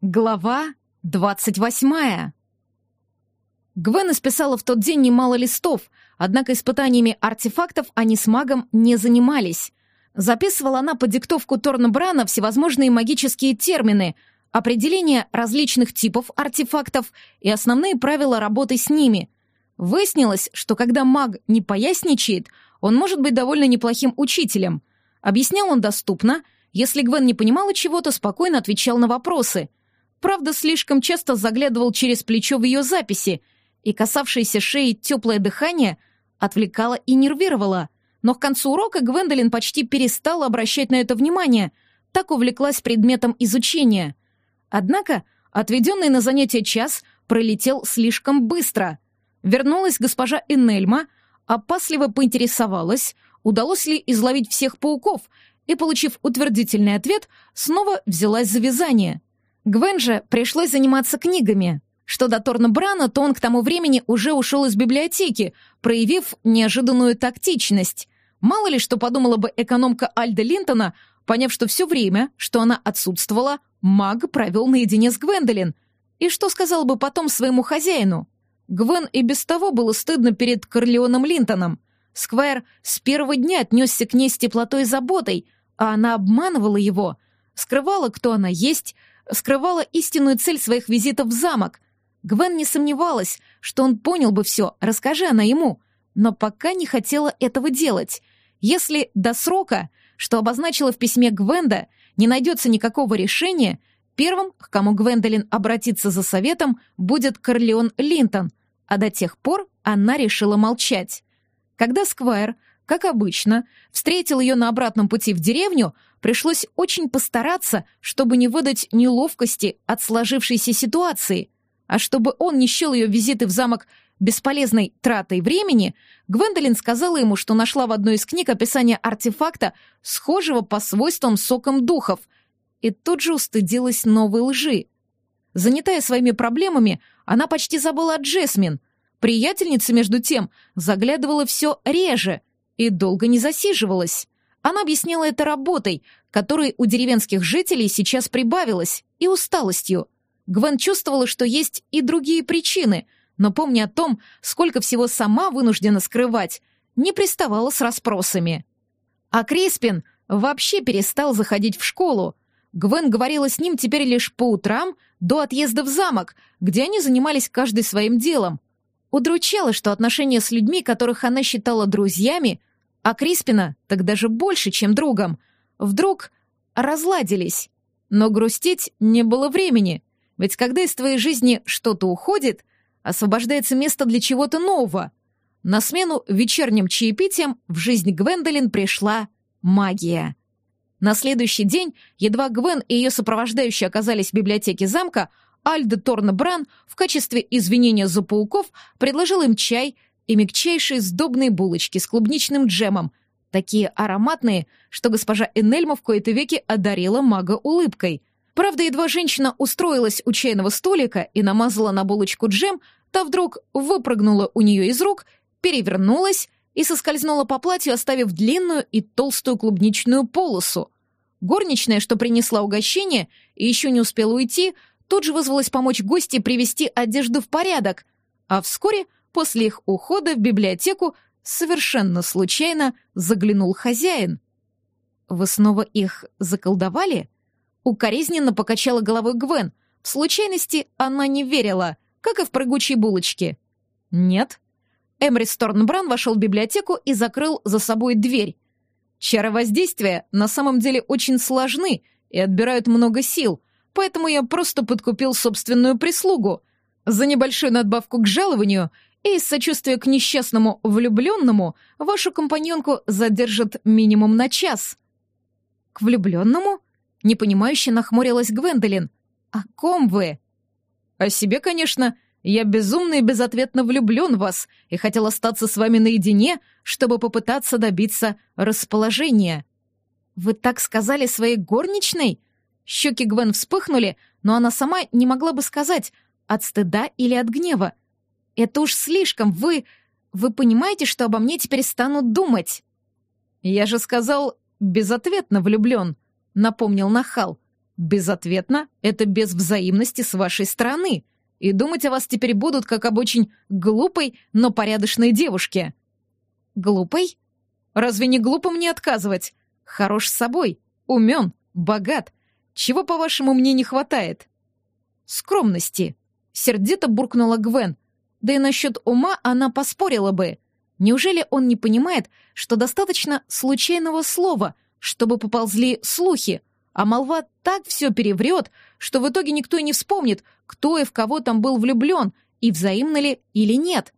Глава двадцать восьмая. Гвен исписала в тот день немало листов, однако испытаниями артефактов они с магом не занимались. Записывала она под диктовку Торнбрана всевозможные магические термины, определения различных типов артефактов и основные правила работы с ними. Выяснилось, что когда маг не поясничает, он может быть довольно неплохим учителем. Объяснял он доступно, если Гвен не понимала чего-то, спокойно отвечал на вопросы — Правда, слишком часто заглядывал через плечо в ее записи, и касавшееся шеи теплое дыхание отвлекало и нервировало. Но к концу урока Гвендолин почти перестала обращать на это внимание, так увлеклась предметом изучения. Однако отведенный на занятие час пролетел слишком быстро. Вернулась госпожа Энельма, опасливо поинтересовалась, удалось ли изловить всех пауков, и, получив утвердительный ответ, снова взялась за вязание — Гвен же пришлось заниматься книгами. Что до Торна Брана, то он к тому времени уже ушел из библиотеки, проявив неожиданную тактичность. Мало ли что подумала бы экономка Альда Линтона, поняв, что все время, что она отсутствовала, маг провел наедине с Гвендолин. И что сказал бы потом своему хозяину? Гвен и без того было стыдно перед Корлеоном Линтоном. Сквайр с первого дня отнесся к ней с теплотой и заботой, а она обманывала его, скрывала, кто она есть, скрывала истинную цель своих визитов в замок. Гвен не сомневалась, что он понял бы все, расскажи она ему, но пока не хотела этого делать. Если до срока, что обозначила в письме Гвенда, не найдется никакого решения, первым, к кому Гвендолин обратиться за советом, будет Корлеон Линтон, а до тех пор она решила молчать. Когда Сквайр, как обычно, встретил ее на обратном пути в деревню, пришлось очень постараться, чтобы не выдать неловкости от сложившейся ситуации. А чтобы он не счел ее визиты в замок бесполезной тратой времени, Гвендолин сказала ему, что нашла в одной из книг описание артефакта, схожего по свойствам соком духов, и тут же устыдилась новой лжи. Занятая своими проблемами, она почти забыла о Джесмин. Приятельница, между тем, заглядывала все реже и долго не засиживалась. Она объяснила это работой, которой у деревенских жителей сейчас прибавилось, и усталостью. Гвен чувствовала, что есть и другие причины, но, помня о том, сколько всего сама вынуждена скрывать, не приставала с расспросами. А Криспин вообще перестал заходить в школу. Гвен говорила с ним теперь лишь по утрам до отъезда в замок, где они занимались каждый своим делом. Удручало, что отношения с людьми, которых она считала друзьями, а Криспина так даже больше, чем другом, вдруг разладились. Но грустить не было времени, ведь когда из твоей жизни что-то уходит, освобождается место для чего-то нового. На смену вечерним чаепитиям в жизнь Гвендолин пришла магия. На следующий день, едва Гвен и ее сопровождающие оказались в библиотеке замка, Альда Торна Бран в качестве извинения за пауков предложил им чай и мягчайшие сдобные булочки с клубничным джемом, такие ароматные, что госпожа Энельма в кои-то веки одарила мага улыбкой. Правда, едва женщина устроилась у чайного столика и намазала на булочку джем, та вдруг выпрыгнула у нее из рук, перевернулась и соскользнула по платью, оставив длинную и толстую клубничную полосу. Горничная, что принесла угощение и еще не успела уйти, тут же вызвалась помочь гости привести одежду в порядок, а вскоре — После их ухода в библиотеку совершенно случайно заглянул хозяин. «Вы снова их заколдовали?» Укоризненно покачала головой Гвен. В случайности она не верила, как и в прыгучей булочке. «Нет». Эмри Сторнбран вошел в библиотеку и закрыл за собой дверь. «Чары воздействия на самом деле очень сложны и отбирают много сил, поэтому я просто подкупил собственную прислугу. За небольшую надбавку к жалованию и из сочувствия к несчастному влюбленному вашу компаньонку задержат минимум на час». «К влюбленному?» — непонимающе нахмурилась Гвендолин. «О ком вы?» «О себе, конечно. Я безумно и безответно влюблен в вас и хотел остаться с вами наедине, чтобы попытаться добиться расположения». «Вы так сказали своей горничной?» Щеки Гвен вспыхнули, но она сама не могла бы сказать, от стыда или от гнева. Это уж слишком. Вы... Вы понимаете, что обо мне теперь станут думать?» «Я же сказал, безответно влюблен», — напомнил Нахал. Безответно — это без взаимности с вашей стороны. И думать о вас теперь будут как об очень глупой, но порядочной девушке. Глупой? Разве не глупо мне отказывать? Хорош с собой, умен, богат. Чего, по-вашему, мне не хватает? Скромности. Сердито буркнула Гвен. Да и насчет ума она поспорила бы. Неужели он не понимает, что достаточно случайного слова, чтобы поползли слухи, а молва так все переврет, что в итоге никто и не вспомнит, кто и в кого там был влюблен, и взаимно ли или нет.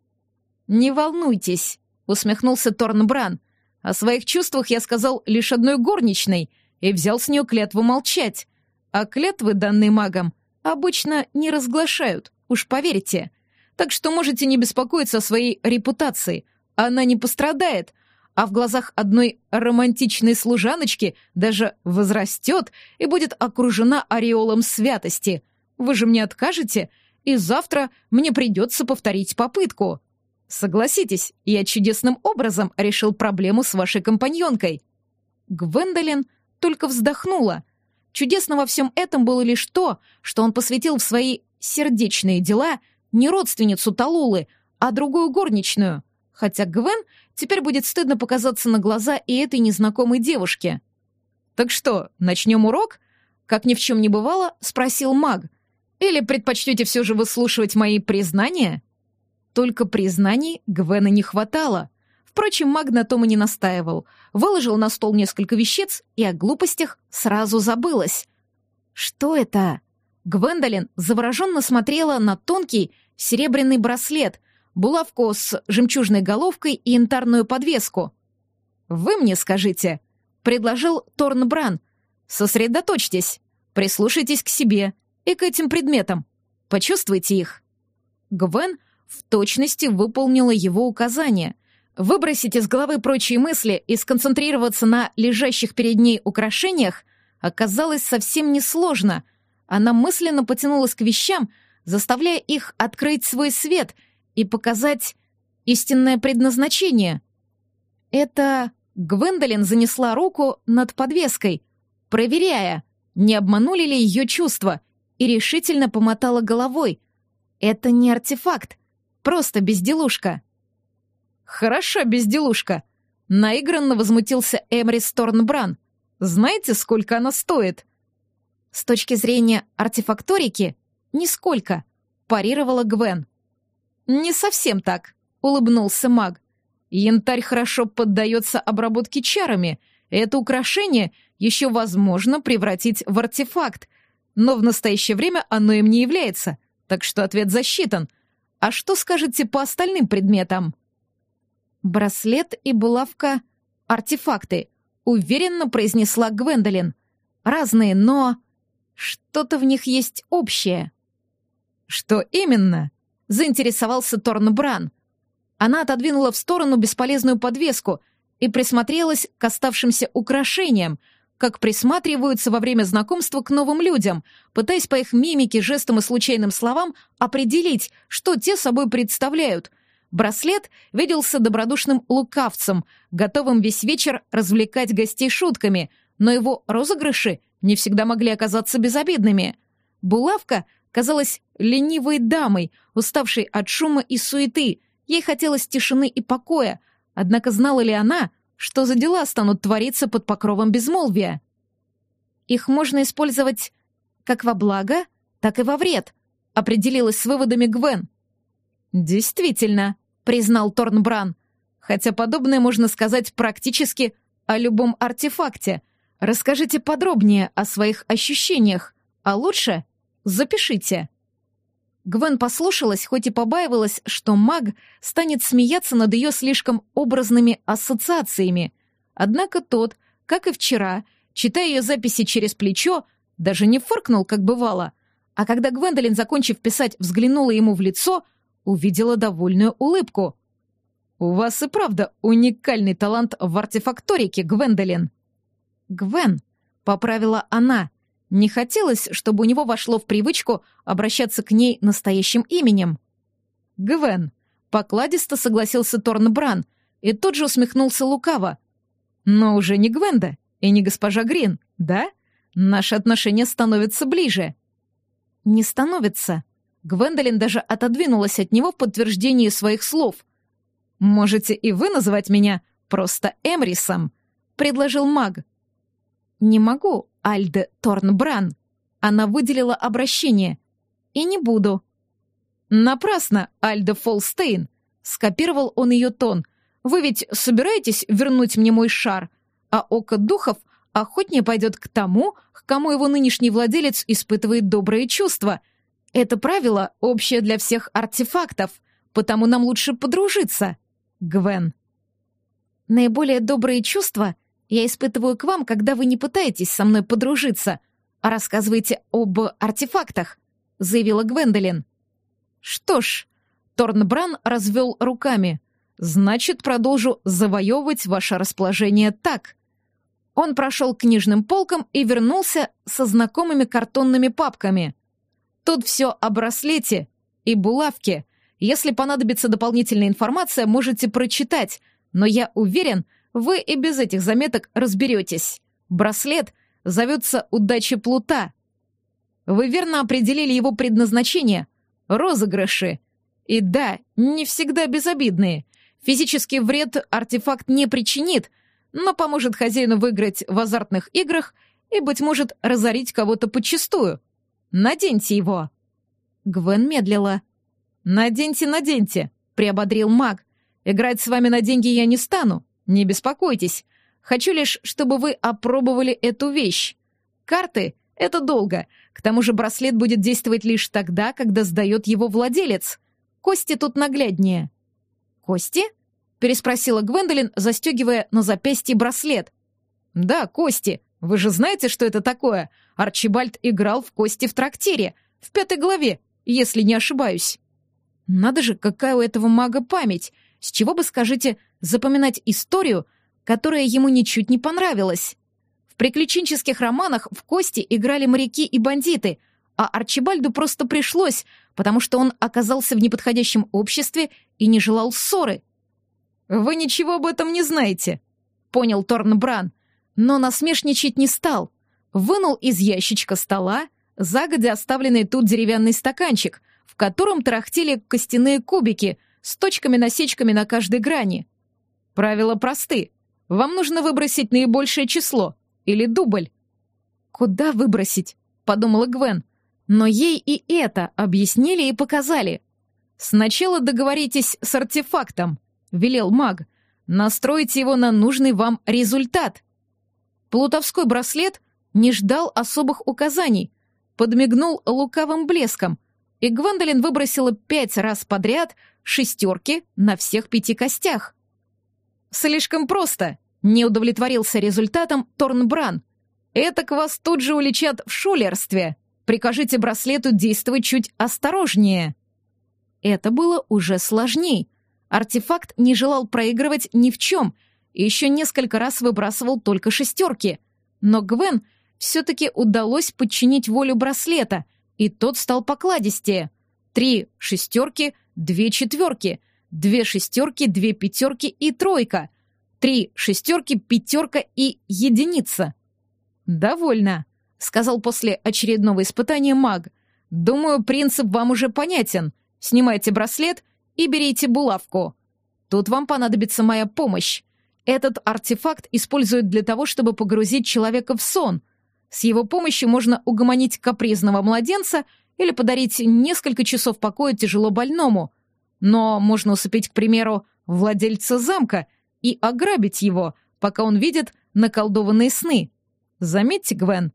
«Не волнуйтесь», — усмехнулся Торнбран. «О своих чувствах я сказал лишь одной горничной и взял с нее клятву молчать. А клятвы, данные магам, обычно не разглашают, уж поверьте. Так что можете не беспокоиться о своей репутации. Она не пострадает, а в глазах одной романтичной служаночки даже возрастет и будет окружена ореолом святости. Вы же мне откажете, и завтра мне придется повторить попытку. Согласитесь, я чудесным образом решил проблему с вашей компаньонкой. Гвендолин только вздохнула. Чудесно во всем этом было лишь то, что он посвятил в свои сердечные дела не родственницу Талулы, а другую горничную — хотя Гвен теперь будет стыдно показаться на глаза и этой незнакомой девушке. «Так что, начнем урок?» Как ни в чем не бывало, спросил маг. «Или предпочтете все же выслушивать мои признания?» Только признаний Гвена не хватало. Впрочем, маг на том и не настаивал. Выложил на стол несколько вещец, и о глупостях сразу забылось. «Что это?» Гвендолин завороженно смотрела на тонкий серебряный браслет, булавку с жемчужной головкой и янтарную подвеску. «Вы мне скажите», — предложил Торнбран. «Сосредоточьтесь, прислушайтесь к себе и к этим предметам. Почувствуйте их». Гвен в точности выполнила его указание. Выбросить из головы прочие мысли и сконцентрироваться на лежащих перед ней украшениях оказалось совсем несложно. Она мысленно потянулась к вещам, заставляя их открыть свой свет — и показать истинное предназначение. Это Гвендолин занесла руку над подвеской, проверяя, не обманули ли ее чувства, и решительно помотала головой. Это не артефакт, просто безделушка. Хороша безделушка. Наигранно возмутился Эмрис Торнбран. Знаете, сколько она стоит? С точки зрения артефакторики, нисколько, парировала Гвен. «Не совсем так», — улыбнулся маг. «Янтарь хорошо поддается обработке чарами. Это украшение еще возможно превратить в артефакт, но в настоящее время оно им не является, так что ответ засчитан. А что скажете по остальным предметам?» «Браслет и булавка — артефакты», — уверенно произнесла Гвендолин. «Разные, но что-то в них есть общее». «Что именно?» заинтересовался Торнбран. Она отодвинула в сторону бесполезную подвеску и присмотрелась к оставшимся украшениям, как присматриваются во время знакомства к новым людям, пытаясь по их мимике, жестам и случайным словам определить, что те собой представляют. Браслет виделся добродушным лукавцем, готовым весь вечер развлекать гостей шутками, но его розыгрыши не всегда могли оказаться безобидными. Булавка — казалась ленивой дамой, уставшей от шума и суеты. Ей хотелось тишины и покоя, однако знала ли она, что за дела станут твориться под покровом безмолвия? Их можно использовать как во благо, так и во вред, определилась с выводами Гвен. Действительно, признал Торнбран, хотя подобное можно сказать практически о любом артефакте. Расскажите подробнее о своих ощущениях, а лучше Запишите». Гвен послушалась, хоть и побаивалась, что маг станет смеяться над ее слишком образными ассоциациями. Однако тот, как и вчера, читая ее записи через плечо, даже не фыркнул, как бывало. А когда Гвендолин, закончив писать, взглянула ему в лицо, увидела довольную улыбку. «У вас и правда уникальный талант в артефакторике, Гвендолин». «Гвен», — поправила она, — не хотелось, чтобы у него вошло в привычку обращаться к ней настоящим именем. «Гвен», — покладисто согласился Торнбран и тут же усмехнулся лукаво. «Но уже не Гвенда и не госпожа Грин, да? наши отношения становятся ближе. Не становятся. Гвендолин даже отодвинулась от него в подтверждении своих слов. «Можете и вы называть меня просто Эмрисом», — предложил маг. «Не могу, Альде Торнбран». Она выделила обращение. «И не буду». «Напрасно, Альде Фолстейн», — скопировал он ее тон. «Вы ведь собираетесь вернуть мне мой шар, а око духов охотнее пойдет к тому, к кому его нынешний владелец испытывает добрые чувства. Это правило общее для всех артефактов, потому нам лучше подружиться, Гвен». «Наиболее добрые чувства я испытываю к вам, когда вы не пытаетесь со мной подружиться, а рассказываете об артефактах», — заявила Гвендолин. «Что ж», — Торнбран развел руками, «значит, продолжу завоевывать ваше расположение так». Он прошел к книжным полкам и вернулся со знакомыми картонными папками. Тут все о браслете и булавке. Если понадобится дополнительная информация, можете прочитать, но я уверен, вы и без этих заметок разберетесь. Браслет зовется «Удачи Плута». Вы верно определили его предназначение — розыгрыши. И да, не всегда безобидные. Физический вред артефакт не причинит, но поможет хозяину выиграть в азартных играх и, быть может, разорить кого-то подчистую. Наденьте его. Гвен медлила. «Наденьте, наденьте», — приободрил маг. «Играть с вами на деньги я не стану, не беспокойтесь. Хочу лишь, чтобы вы опробовали эту вещь. Карты — это долго. К тому же браслет будет действовать лишь тогда, когда сдает его владелец. Кости тут нагляднее». «Кости?» — переспросила Гвендолин, застегивая на запястье браслет. «Да, кости. Вы же знаете, что это такое? Арчибальд играл в кости в трактире, в пятой главе, если не ошибаюсь». «Надо же, какая у этого мага память! С чего бы, скажите, запоминать историю, которая ему ничуть не понравилась. В приключенческих романах в кости играли моряки и бандиты, а Арчибальду просто пришлось, потому что он оказался в неподходящем обществе и не желал ссоры. «Вы ничего об этом не знаете», — понял Торнбран, но насмешничать не стал. Вынул из ящичка стола загодя оставленный тут деревянный стаканчик, в котором тарахтели костяные кубики с точками-насечками на каждой грани. Правила просты. Вам нужно выбросить наибольшее число или дубль. Куда выбросить? подумала Гвен. Но ей и это объяснили и показали. Сначала договоритесь с артефактом, велел маг. Настройте его на нужный вам результат. Плутовской браслет не ждал особых указаний, подмигнул лукавым блеском, и Гвендолин выбросила пять раз подряд шестерки на всех пяти костях. «Слишком просто», — не удовлетворился результатом Торнбран. «Этак вас тут же уличат в шулерстве. Прикажите браслету действовать чуть осторожнее». Это было уже сложней. Артефакт не желал проигрывать ни в чем и еще несколько раз выбрасывал только шестерки. Но Гвен все-таки удалось подчинить волю браслета, и тот стал покладистее. Три шестерки, две четверки — две шестерки, две пятерки и тройка, три шестерки, пятерка и единица. «Довольно», — сказал после очередного испытания маг. «Думаю, принцип вам уже понятен. Снимайте браслет и берите булавку. Тут вам понадобится моя помощь. Этот артефакт используют для того, чтобы погрузить человека в сон. С его помощью можно угомонить капризного младенца или подарить несколько часов покоя тяжело больному — но можно усыпить, к примеру, владельца замка и ограбить его, пока он видит наколдованные сны. Заметьте, Гвен,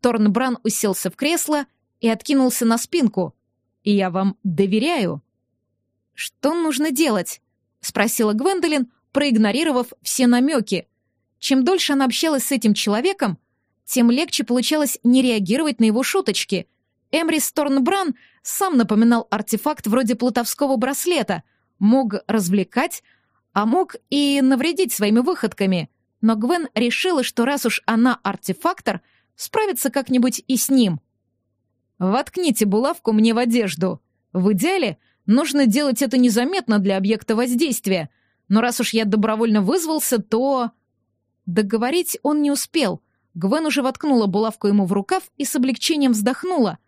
Торнбран уселся в кресло и откинулся на спинку. И я вам доверяю. Что нужно делать? спросила Гвендолин, проигнорировав все намеки. Чем дольше она общалась с этим человеком, тем легче получалось не реагировать на его шуточки. Эмрис Торнбран сам напоминал артефакт вроде плутовского браслета, мог развлекать, а мог и навредить своими выходками. Но Гвен решила, что раз уж она артефактор, справится как-нибудь и с ним. «Воткните булавку мне в одежду. В идеале нужно делать это незаметно для объекта воздействия, но раз уж я добровольно вызвался, то...» Договорить он не успел. Гвен уже воткнула булавку ему в рукав и с облегчением вздохнула.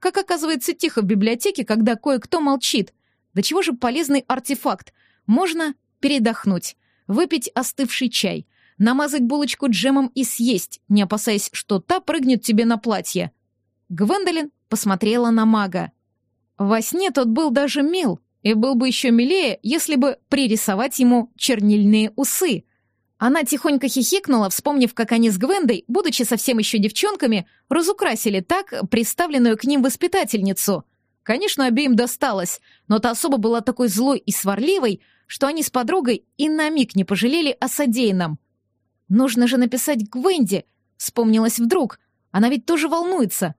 Как оказывается тихо в библиотеке, когда кое-кто молчит. Да чего же полезный артефакт? Можно передохнуть, выпить остывший чай, намазать булочку джемом и съесть, не опасаясь, что та прыгнет тебе на платье. Гвендолин посмотрела на мага. Во сне тот был даже мил, и был бы еще милее, если бы пририсовать ему чернильные усы. Она тихонько хихикнула, вспомнив, как они с Гвендой, будучи совсем еще девчонками, разукрасили так представленную к ним воспитательницу. Конечно, обеим досталось, но та особа была такой злой и сварливой, что они с подругой и на миг не пожалели о содеянном. «Нужно же написать Гвенде», — вспомнилась вдруг. Она ведь тоже волнуется.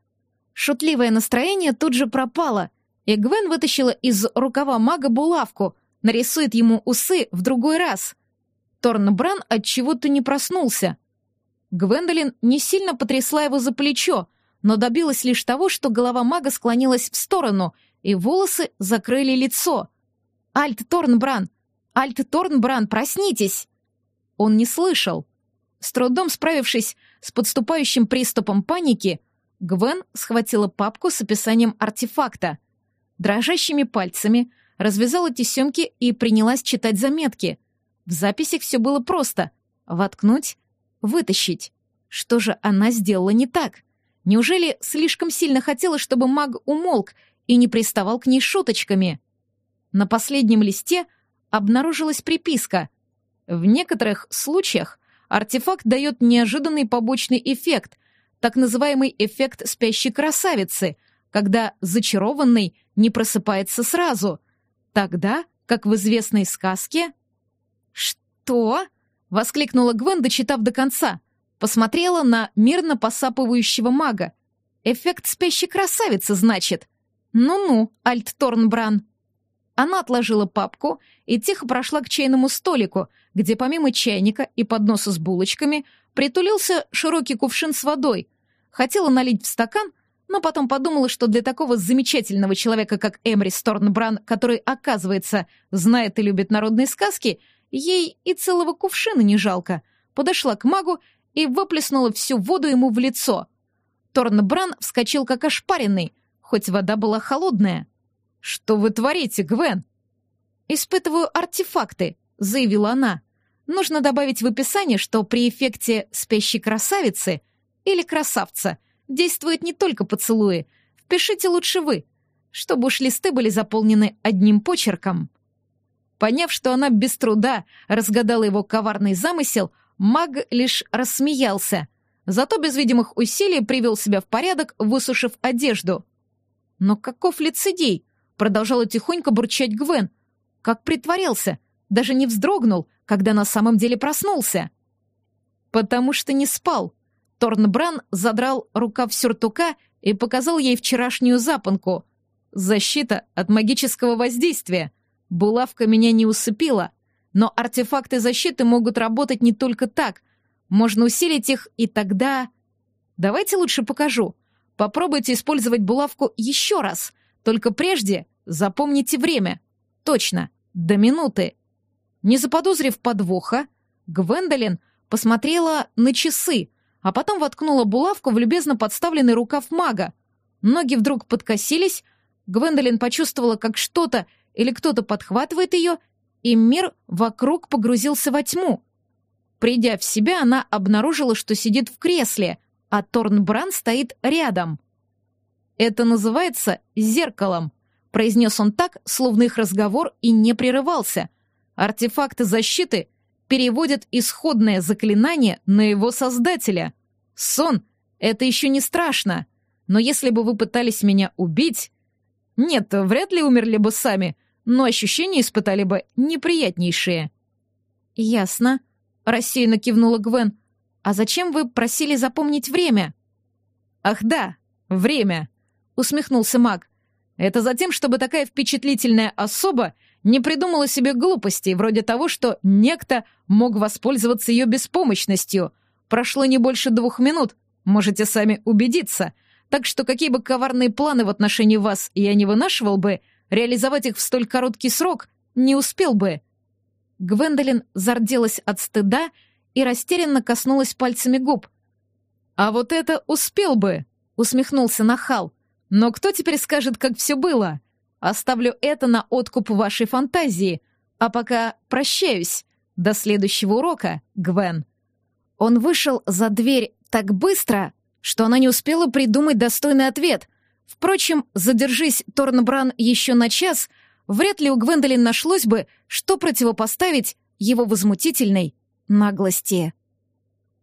Шутливое настроение тут же пропало, и Гвен вытащила из рукава мага булавку, нарисует ему усы в другой раз — Торнбран от чего-то не проснулся. Гвендолин не сильно потрясла его за плечо, но добилась лишь того, что голова мага склонилась в сторону, и волосы закрыли лицо. «Альт Торнбран! Альт Торнбран, проснитесь!» Он не слышал. С трудом справившись с подступающим приступом паники, Гвен схватила папку с описанием артефакта. Дрожащими пальцами развязала тесемки и принялась читать заметки — в записях все было просто. Воткнуть, вытащить. Что же она сделала не так? Неужели слишком сильно хотела, чтобы маг умолк и не приставал к ней шуточками? На последнем листе обнаружилась приписка. В некоторых случаях артефакт дает неожиданный побочный эффект, так называемый эффект спящей красавицы, когда зачарованный не просыпается сразу. Тогда, как в известной сказке, «Что?» — воскликнула Гвен, дочитав до конца. Посмотрела на мирно посапывающего мага. «Эффект спящей красавицы, значит. Ну-ну, Альт Торнбран». Она отложила папку и тихо прошла к чайному столику, где помимо чайника и подноса с булочками притулился широкий кувшин с водой. Хотела налить в стакан, но потом подумала, что для такого замечательного человека, как Эмри Сторнбран, который, оказывается, знает и любит народные сказки, Ей и целого кувшина не жалко. Подошла к магу и выплеснула всю воду ему в лицо. Торнбран вскочил как ошпаренный, хоть вода была холодная. «Что вы творите, Гвен?» «Испытываю артефакты», — заявила она. «Нужно добавить в описание, что при эффекте спящей красавицы или красавца действует не только поцелуи. Впишите лучше вы, чтобы уж листы были заполнены одним почерком». Поняв, что она без труда разгадала его коварный замысел, маг лишь рассмеялся. Зато без видимых усилий привел себя в порядок, высушив одежду. «Но каков лицедей?» — продолжала тихонько бурчать Гвен. «Как притворялся? Даже не вздрогнул, когда на самом деле проснулся». «Потому что не спал». Торнбран задрал рукав сюртука и показал ей вчерашнюю запонку. «Защита от магического воздействия». Булавка меня не усыпила, но артефакты защиты могут работать не только так. Можно усилить их, и тогда... Давайте лучше покажу. Попробуйте использовать булавку еще раз. Только прежде запомните время. Точно, до минуты. Не заподозрив подвоха, Гвендолин посмотрела на часы, а потом воткнула булавку в любезно подставленный рукав мага. Ноги вдруг подкосились, Гвендолин почувствовала, как что-то или кто-то подхватывает ее, и мир вокруг погрузился во тьму. Придя в себя, она обнаружила, что сидит в кресле, а Торнбран стоит рядом. «Это называется зеркалом», — произнес он так, словно их разговор и не прерывался. «Артефакты защиты переводят исходное заклинание на его создателя. Сон — это еще не страшно, но если бы вы пытались меня убить, нет, вряд ли умерли бы сами, но ощущения испытали бы неприятнейшие. «Ясно», — рассеянно кивнула Гвен. «А зачем вы просили запомнить время?» «Ах да, время», — усмехнулся маг. «Это за тем, чтобы такая впечатлительная особа не придумала себе глупостей, вроде того, что некто мог воспользоваться ее беспомощностью. Прошло не больше двух минут, можете сами убедиться. Так что какие бы коварные планы в отношении вас я не вынашивал бы, реализовать их в столь короткий срок не успел бы. Гвендолин зарделась от стыда и растерянно коснулась пальцами губ. «А вот это успел бы!» — усмехнулся Нахал. «Но кто теперь скажет, как все было? Оставлю это на откуп вашей фантазии, а пока прощаюсь. До следующего урока, Гвен». Он вышел за дверь так быстро, что она не успела придумать достойный ответ. Впрочем, задержись Торнбран еще на час, вряд ли у Гвендолин нашлось бы, что противопоставить его возмутительной наглости.